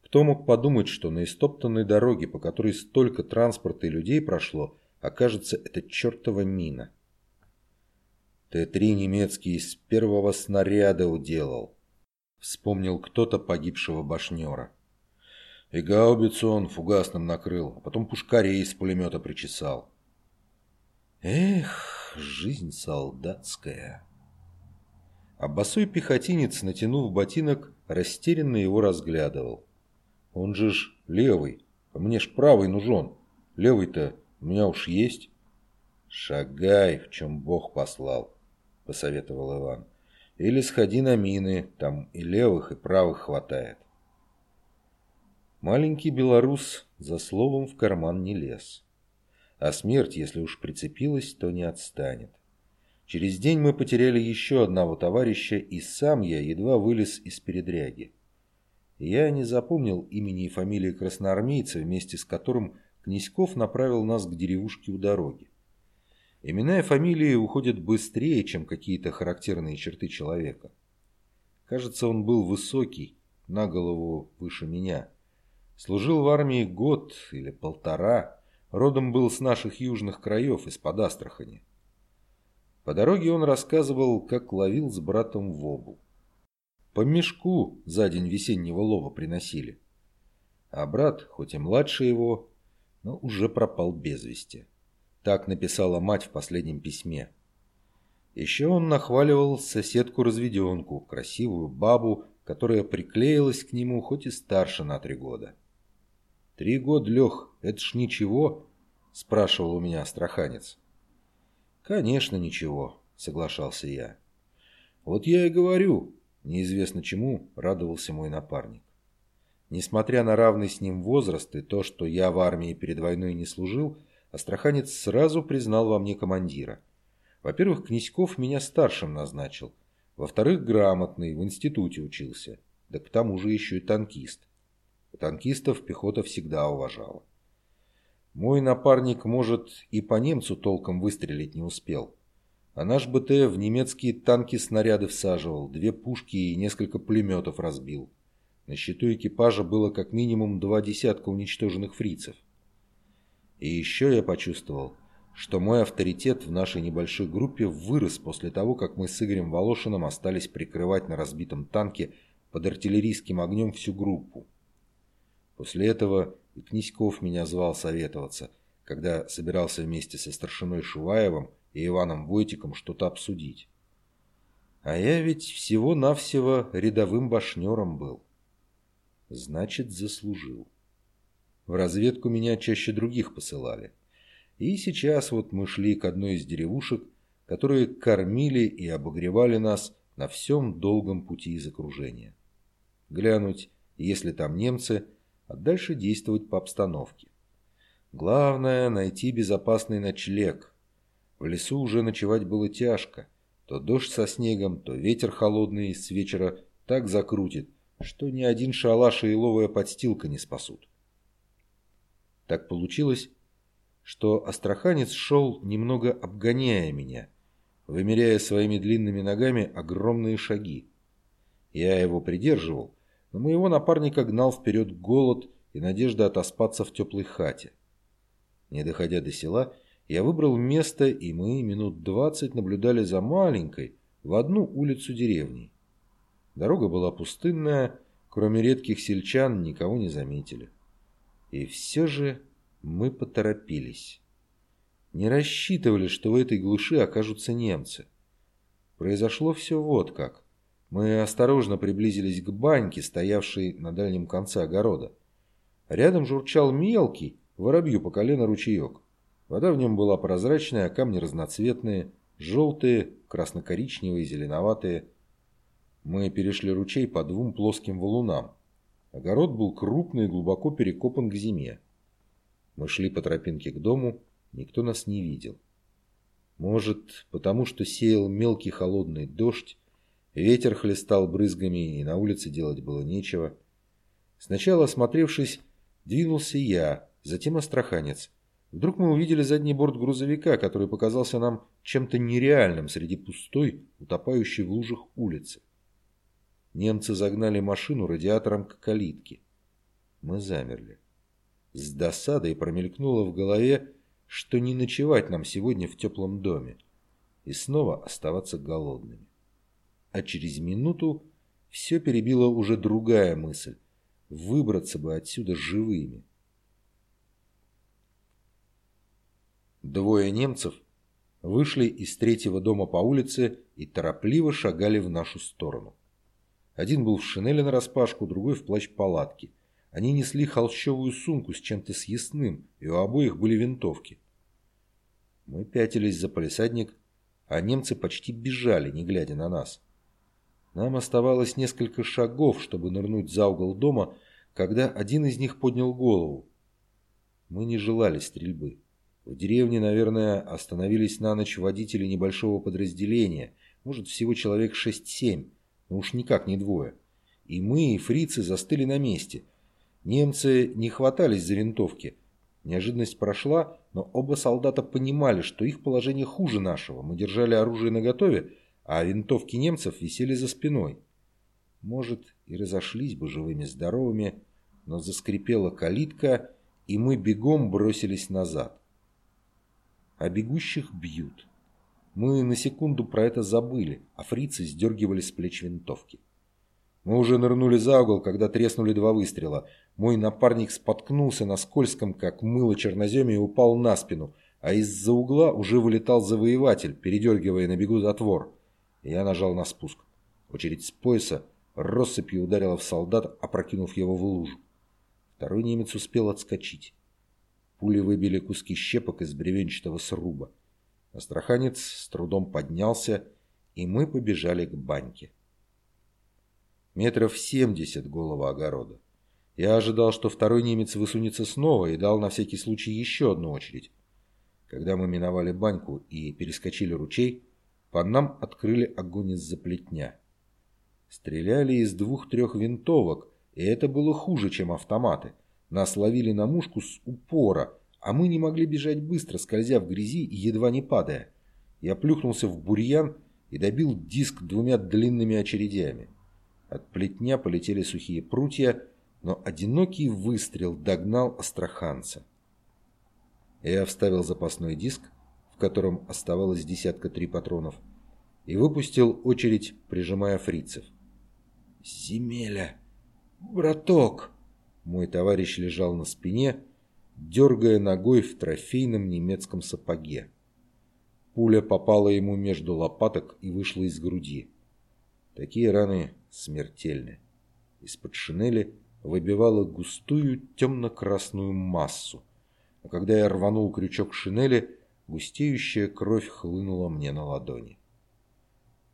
Кто мог подумать, что на истоптанной дороге, по которой столько транспорта и людей прошло, окажется эта чертова мина? Т-3 немецкий из первого снаряда уделал. Вспомнил кто-то погибшего башнера. И гаубицу он фугасным накрыл, а потом пушкарей из пулемета причесал. Эх, жизнь солдатская. А босой пехотинец, натянув ботинок, растерянно его разглядывал. Он же ж левый, а мне ж правый нужен. Левый-то у меня уж есть. Шагай, в чем Бог послал, посоветовал Иван. Или сходи на мины, там и левых, и правых хватает. Маленький белорус за словом в карман не лез. А смерть, если уж прицепилась, то не отстанет. Через день мы потеряли еще одного товарища, и сам я едва вылез из передряги. Я не запомнил имени и фамилии красноармейца, вместе с которым Князьков направил нас к деревушке у дороги. Имена и фамилии уходят быстрее, чем какие-то характерные черты человека. Кажется, он был высокий, на голову выше меня. Служил в армии год или полтора, родом был с наших южных краев, из-под Астрахани. По дороге он рассказывал, как ловил с братом вобу. По мешку за день весеннего лова приносили. А брат, хоть и младше его, но уже пропал без вести. Так написала мать в последнем письме. Еще он нахваливал соседку-разведенку, красивую бабу, которая приклеилась к нему, хоть и старше на три года. «Три года, Лех, это ж ничего?» – спрашивал у меня астраханец. «Конечно, ничего», – соглашался я. «Вот я и говорю», – неизвестно чему радовался мой напарник. Несмотря на равный с ним возраст и то, что я в армии перед войной не служил, астраханец сразу признал во мне командира. Во-первых, Князьков меня старшим назначил. Во-вторых, грамотный, в институте учился. Да к тому же еще и танкист. Танкистов пехота всегда уважала. Мой напарник, может, и по немцу толком выстрелить не успел. А наш БТ в немецкие танки снаряды всаживал, две пушки и несколько пулеметов разбил. На счету экипажа было как минимум два десятка уничтоженных фрицев. И еще я почувствовал, что мой авторитет в нашей небольшой группе вырос после того, как мы с Игорем Волошиным остались прикрывать на разбитом танке под артиллерийским огнем всю группу. После этого и Князьков меня звал советоваться, когда собирался вместе со старшиной Шуваевым и Иваном Войтиком что-то обсудить. А я ведь всего-навсего рядовым башнером был. Значит, заслужил. В разведку меня чаще других посылали. И сейчас вот мы шли к одной из деревушек, которые кормили и обогревали нас на всем долгом пути из окружения. Глянуть, если там немцы – а дальше действовать по обстановке. Главное – найти безопасный ночлег. В лесу уже ночевать было тяжко. То дождь со снегом, то ветер холодный с вечера так закрутит, что ни один шалаш и еловая подстилка не спасут. Так получилось, что астраханец шел, немного обгоняя меня, вымеряя своими длинными ногами огромные шаги. Я его придерживал, но моего напарника гнал вперед голод и надежда отоспаться в теплой хате. Не доходя до села, я выбрал место, и мы минут двадцать наблюдали за маленькой, в одну улицу деревни. Дорога была пустынная, кроме редких сельчан никого не заметили. И все же мы поторопились. Не рассчитывали, что в этой глуши окажутся немцы. Произошло все вот как. Мы осторожно приблизились к баньке, стоявшей на дальнем конце огорода. Рядом журчал мелкий, воробью по колено ручеек. Вода в нем была прозрачная, а камни разноцветные, желтые, красно-коричневые, зеленоватые. Мы перешли ручей по двум плоским валунам. Огород был крупный и глубоко перекопан к зиме. Мы шли по тропинке к дому, никто нас не видел. Может, потому что сеял мелкий холодный дождь, ветер хлестал брызгами, и на улице делать было нечего. Сначала, осмотревшись, двинулся я, затем астраханец. Вдруг мы увидели задний борт грузовика, который показался нам чем-то нереальным среди пустой, утопающей в лужах улицы. Немцы загнали машину радиатором к калитке. Мы замерли. С досадой промелькнуло в голове, что не ночевать нам сегодня в теплом доме и снова оставаться голодными. А через минуту все перебила уже другая мысль – выбраться бы отсюда живыми. Двое немцев вышли из третьего дома по улице и торопливо шагали в нашу сторону. Один был в шинели нараспашку, другой в плащ-палатке. Они несли холщовую сумку с чем-то съестным, и у обоих были винтовки. Мы пятились за полисадник, а немцы почти бежали, не глядя на нас. Нам оставалось несколько шагов, чтобы нырнуть за угол дома, когда один из них поднял голову. Мы не желали стрельбы. В деревне, наверное, остановились на ночь водители небольшого подразделения, может, всего человек шесть-семь но уж никак не двое. И мы, и фрицы застыли на месте. Немцы не хватались за винтовки. Неожиданность прошла, но оба солдата понимали, что их положение хуже нашего. Мы держали оружие наготове, а винтовки немцев висели за спиной. Может, и разошлись бы живыми-здоровыми, но заскрипела калитка, и мы бегом бросились назад. А бегущих бьют. Мы на секунду про это забыли, а фрицы сдергивали с плеч винтовки. Мы уже нырнули за угол, когда треснули два выстрела. Мой напарник споткнулся на скользком, как мыло черноземе, и упал на спину, а из-за угла уже вылетал завоеватель, передергивая на бегу затвор. Я нажал на спуск. Очередь с пояса россыпью ударила в солдат, опрокинув его в лужу. Второй немец успел отскочить. Пули выбили куски щепок из бревенчатого сруба. Астраханец с трудом поднялся, и мы побежали к баньке. Метров семьдесят голого огорода. Я ожидал, что второй немец высунется снова и дал на всякий случай еще одну очередь. Когда мы миновали баньку и перескочили ручей, по нам открыли огонь из-за плетня. Стреляли из двух-трех винтовок, и это было хуже, чем автоматы. Нас ловили на мушку с упора, а мы не могли бежать быстро, скользя в грязи и едва не падая. Я плюхнулся в бурьян и добил диск двумя длинными очередями. От плетня полетели сухие прутья, но одинокий выстрел догнал астраханца. Я вставил запасной диск, в котором оставалось десятка три патронов, и выпустил очередь, прижимая фрицев. «Земеля! Браток!» Мой товарищ лежал на спине, дергая ногой в трофейном немецком сапоге. Пуля попала ему между лопаток и вышла из груди. Такие раны смертельны. Из-под шинели выбивала густую темно-красную массу. А когда я рванул крючок шинели, густеющая кровь хлынула мне на ладони.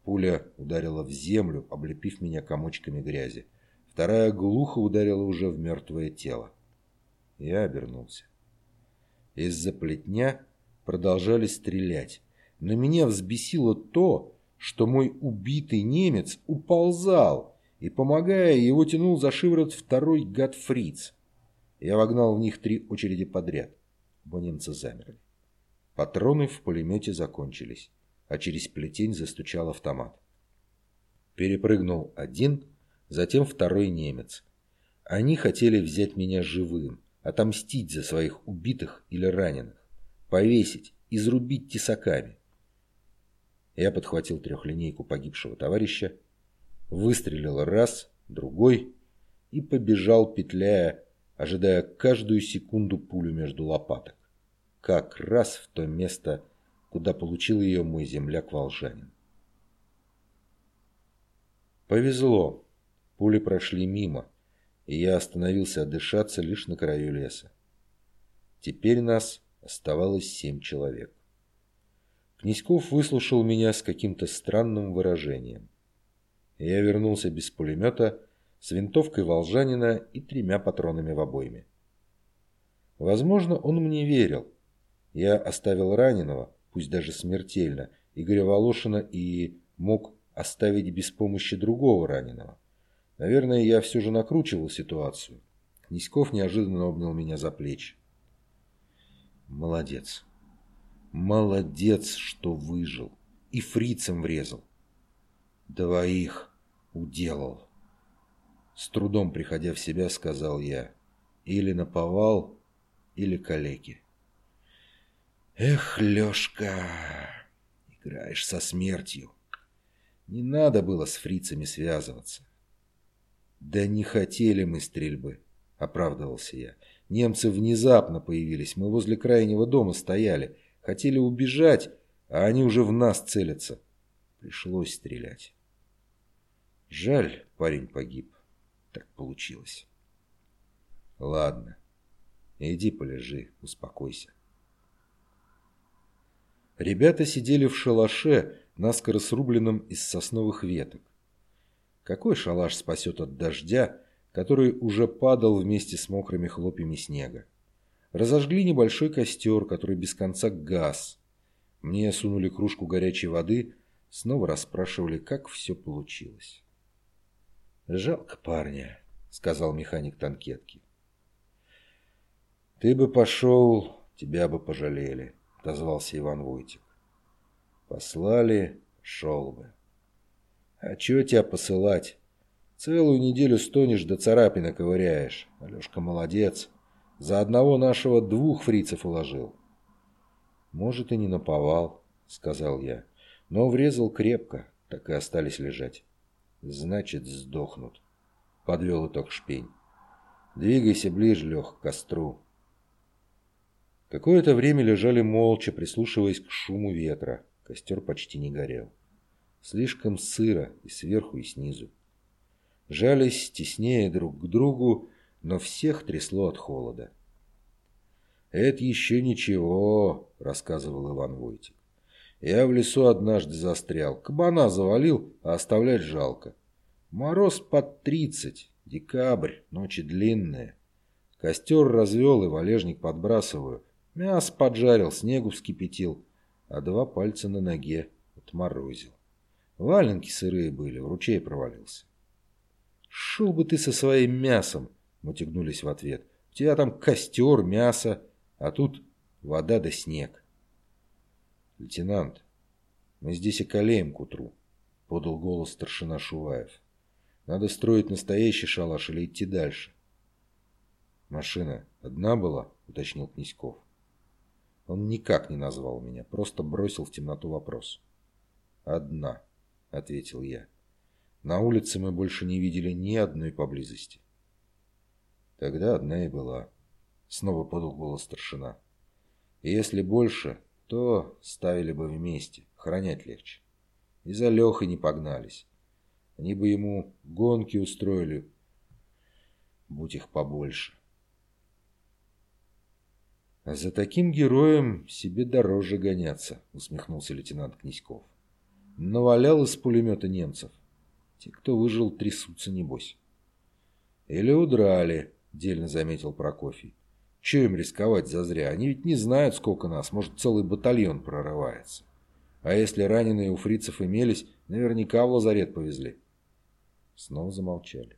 Пуля ударила в землю, облепив меня комочками грязи. Вторая глухо ударила уже в мертвое тело. Я обернулся. Из-за плетня продолжали стрелять. Но меня взбесило то, что мой убитый немец уползал, и, помогая, его тянул за шиворот второй гад фриц. Я вогнал в них три очереди подряд. Оба немца замерли. Патроны в пулемете закончились, а через плетень застучал автомат. Перепрыгнул один, затем второй немец. Они хотели взять меня живым, отомстить за своих убитых или раненых, повесить, изрубить тесаками. Я подхватил трехлинейку погибшего товарища, выстрелил раз, другой и побежал, петляя, ожидая каждую секунду пулю между лопаток. Как раз в то место, куда получил ее мой земляк-волжанин. Повезло. Пули прошли мимо, и я остановился отдышаться лишь на краю леса. Теперь нас оставалось семь человек. Князьков выслушал меня с каким-то странным выражением. Я вернулся без пулемета, с винтовкой волжанина и тремя патронами в обойме. Возможно, он мне верил. Я оставил раненого, пусть даже смертельно, Игоря Волошина и мог оставить без помощи другого раненого. Наверное, я все же накручивал ситуацию. Князьков неожиданно обнял меня за плечи. Молодец. Молодец, что выжил. И фрицем врезал. Двоих уделал. С трудом приходя в себя, сказал я. Или наповал, или калеки. Эх, Лешка, играешь со смертью. Не надо было с фрицами связываться. Да не хотели мы стрельбы, оправдывался я. Немцы внезапно появились, мы возле крайнего дома стояли. Хотели убежать, а они уже в нас целятся. Пришлось стрелять. Жаль, парень погиб. Так получилось. Ладно, иди полежи, успокойся. Ребята сидели в шалаше, наскоро срубленном из сосновых веток. Какой шалаш спасет от дождя, который уже падал вместе с мокрыми хлопьями снега? Разожгли небольшой костер, который без конца газ. Мне сунули кружку горячей воды, снова расспрашивали, как все получилось. «Жалко парня», — сказал механик танкетки. «Ты бы пошел, тебя бы пожалели», — отозвался Иван Войтик. «Послали, шел бы». «А чего тебя посылать? Целую неделю стонешь до да царапина ковыряешь. Алешка молодец. За одного нашего двух фрицев уложил. Может, и не наповал, сказал я. Но врезал крепко, так и остались лежать. Значит, сдохнут. Подвел итог шпень. Двигайся ближе, Лех, к костру. Какое-то время лежали молча, прислушиваясь к шуму ветра. Костер почти не горел. Слишком сыро и сверху, и снизу. Жались теснее друг к другу, но всех трясло от холода. «Это еще ничего», — рассказывал Иван Войтик. «Я в лесу однажды застрял, кабана завалил, а оставлять жалко. Мороз под тридцать, декабрь, ночи длинные. Костер развел и валежник подбрасываю. Мясо поджарил, снегу вскипятил, а два пальца на ноге отморозил. Валенки сырые были, в ручей провалился. «Шел бы ты со своим мясом!» Мы тягнулись в ответ. «У тебя там костер, мясо, а тут вода да снег». «Лейтенант, мы здесь околеем к утру», — подал голос старшина Шуваев. «Надо строить настоящий шалаш или идти дальше?» «Машина одна была?» — уточнил Князьков. Он никак не назвал меня, просто бросил в темноту вопрос. «Одна», — ответил я. На улице мы больше не видели ни одной поблизости. Тогда одна и была. Снова подал голос старшина. Если больше, то ставили бы вместе, хранять легче. И за Лехой не погнались. Они бы ему гонки устроили, будь их побольше. А за таким героем себе дороже гоняться, усмехнулся лейтенант Князьков. Навалял из пулемета немцев. Те, кто выжил, трясутся, небось. Или удрали, дельно заметил Прокофий. Че им рисковать зазря? Они ведь не знают, сколько нас. Может, целый батальон прорывается. А если раненые у фрицев имелись, наверняка в лазарет повезли. Снова замолчали.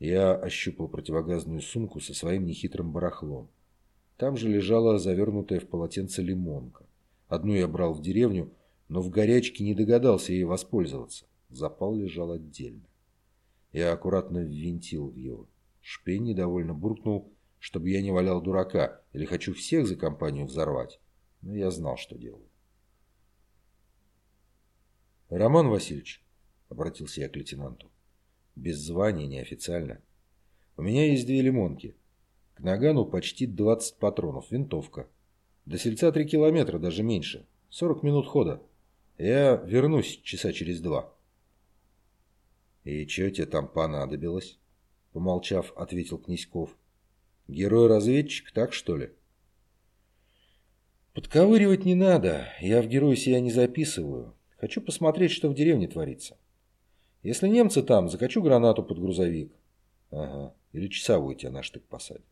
Я ощупал противогазную сумку со своим нехитрым барахлом. Там же лежала завернутая в полотенце лимонка. Одну я брал в деревню, но в горячке не догадался ей воспользоваться. Запал лежал отдельно. Я аккуратно ввинтил в его. Шпень недовольно буркнул, чтобы я не валял дурака или хочу всех за компанию взорвать. Но я знал, что делаю. «Роман Васильевич», — обратился я к лейтенанту, — «без звания, неофициально. У меня есть две лимонки. К нагану почти 20 патронов, винтовка. До сельца три километра, даже меньше. 40 минут хода. Я вернусь часа через два». «И что тебе там понадобилось?» Помолчав, ответил Князьков. «Герой-разведчик, так что ли?» «Подковыривать не надо. Я в герой себя не записываю. Хочу посмотреть, что в деревне творится. Если немцы там, закачу гранату под грузовик. Ага, или часовой тебя на штык посадят.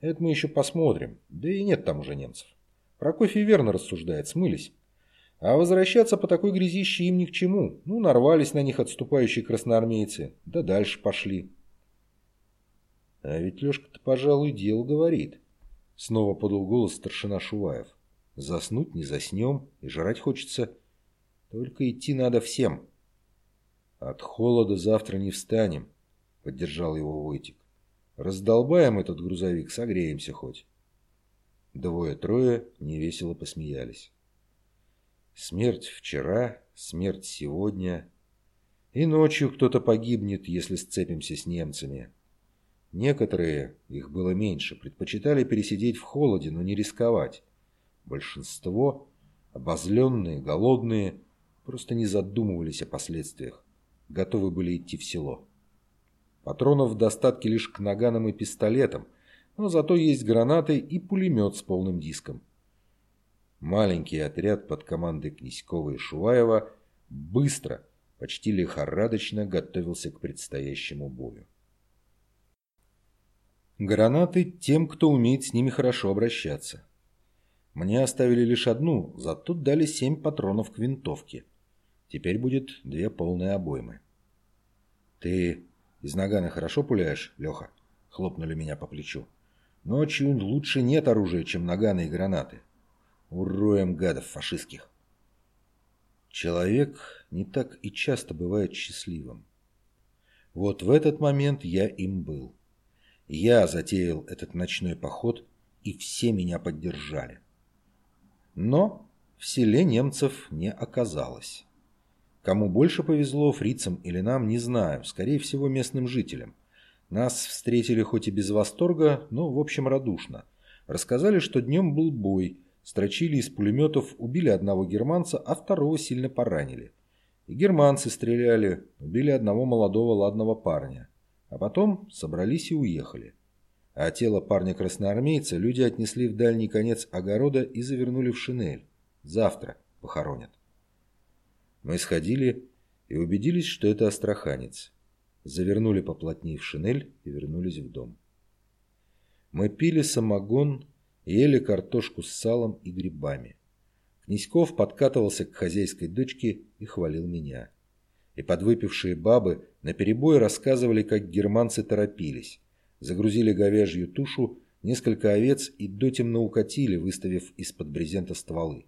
Это мы еще посмотрим. Да и нет там уже немцев. Прокофий верно рассуждает, смылись. А возвращаться по такой грязище им ни к чему. Ну, нарвались на них отступающие красноармейцы. Да дальше пошли. А ведь Лешка-то, пожалуй, дело говорит. Снова подал голос старшина Шуваев. Заснуть не заснем, и жрать хочется. Только идти надо всем. От холода завтра не встанем, поддержал его Войтик. Раздолбаем этот грузовик, согреемся хоть. Двое-трое невесело посмеялись. Смерть вчера, смерть сегодня. И ночью кто-то погибнет, если сцепимся с немцами. Некоторые, их было меньше, предпочитали пересидеть в холоде, но не рисковать. Большинство, обозленные, голодные, просто не задумывались о последствиях. Готовы были идти в село. Патронов в достатке лишь к наганам и пистолетам, но зато есть гранаты и пулемет с полным диском. Маленький отряд под командой Князькова и Шуваева быстро, почти лихорадочно готовился к предстоящему бою. Гранаты тем, кто умеет с ними хорошо обращаться. Мне оставили лишь одну, зато дали семь патронов к винтовке. Теперь будет две полные обоймы. «Ты из нагана хорошо пуляешь, Леха?» — хлопнули меня по плечу. «Ночью лучше нет оружия, чем наганы и гранаты. Уроем гадов фашистских». Человек не так и часто бывает счастливым. Вот в этот момент я им был. Я затеял этот ночной поход, и все меня поддержали. Но в селе немцев не оказалось. Кому больше повезло, фрицам или нам, не знаю, скорее всего местным жителям. Нас встретили хоть и без восторга, но в общем радушно. Рассказали, что днем был бой, строчили из пулеметов, убили одного германца, а второго сильно поранили. И германцы стреляли, убили одного молодого ладного парня. А потом собрались и уехали. А тело парня-красноармейца люди отнесли в дальний конец огорода и завернули в шинель. Завтра похоронят. Мы сходили и убедились, что это астраханец. Завернули поплотнее в шинель и вернулись в дом. Мы пили самогон, ели картошку с салом и грибами. Князьков подкатывался к хозяйской дочке и хвалил меня. И подвыпившие бабы наперебой рассказывали, как германцы торопились. Загрузили говяжью тушу, несколько овец и дотемно укатили, выставив из-под брезента стволы.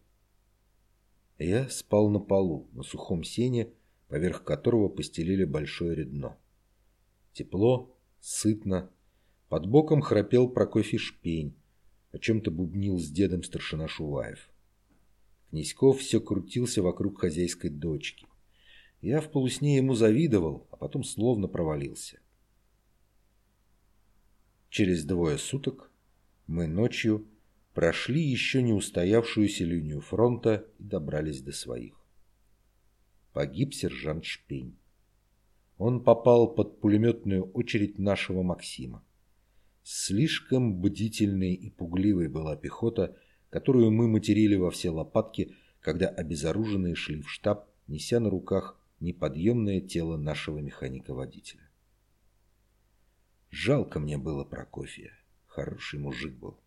Я спал на полу, на сухом сене, поверх которого постелили большое редно. Тепло, сытно. Под боком храпел Прокофий Шпень, о чем-то бубнил с дедом старшина Шуваев. Князьков все крутился вокруг хозяйской дочки. Я в полусне ему завидовал, а потом словно провалился. Через двое суток мы ночью прошли еще не устоявшуюся линию фронта и добрались до своих. Погиб сержант Шпень. Он попал под пулеметную очередь нашего Максима. Слишком бдительной и пугливой была пехота, которую мы материли во все лопатки, когда обезоруженные шли в штаб, неся на руках неподъемное тело нашего механика-водителя. Жалко мне было Прокофия. Хороший мужик был.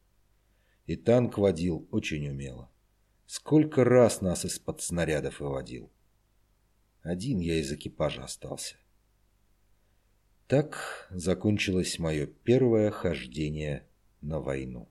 И танк водил очень умело. Сколько раз нас из-под снарядов выводил. Один я из экипажа остался. Так закончилось мое первое хождение на войну.